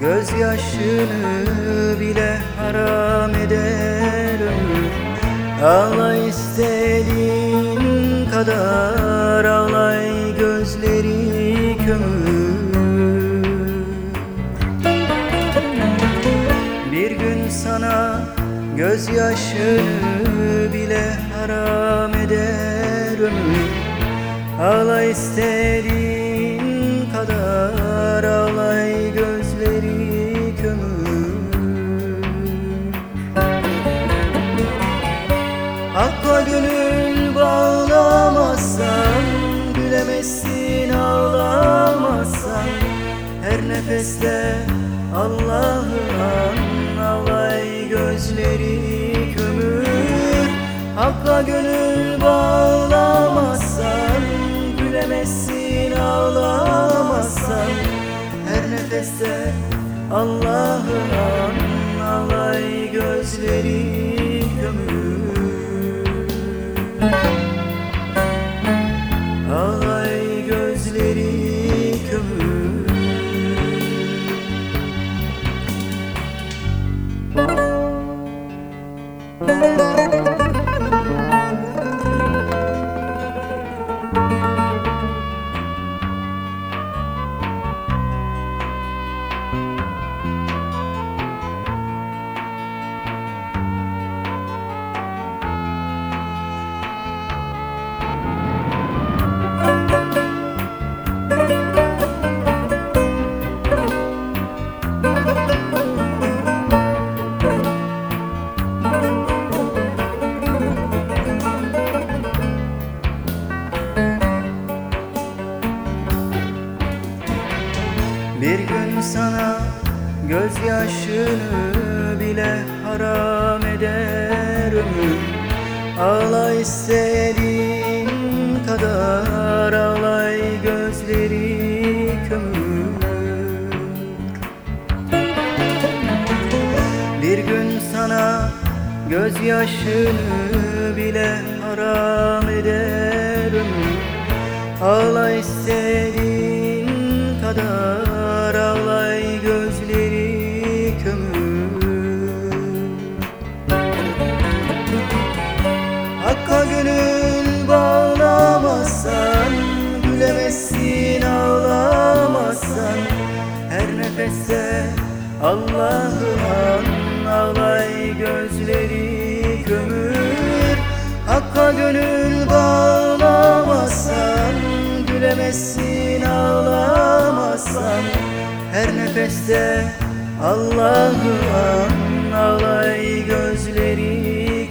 Gözyaşını bile haram eder ömür. Ağla istediğin kadar ağlay gözleri kömür. Bir gün sana gözyaşını bile haram eder ömür. Ağla istediğin Gülemezsin ağlamazsan Her nefeste Allah'ı an Ağlay gözleri kömür. Hakka gönül bağlamazsan Gülemezsin ağlamazsan Her nefeste Allah'ı an Ağlay gözleri kömür. Ağlay gözyaşını bile haram eder ömür. Ağla istediğin kadar ağlay gözleri kömür. Bir gün sana gözyaşını bile haram eder ömür. Ağla istediğin kadar Allah'ı an Ağlay gözleri kömür Hakka gönül bağlamazsan Gülemezsin ağlamazsan Her nefeste Allah'ı an Ağlay gözleri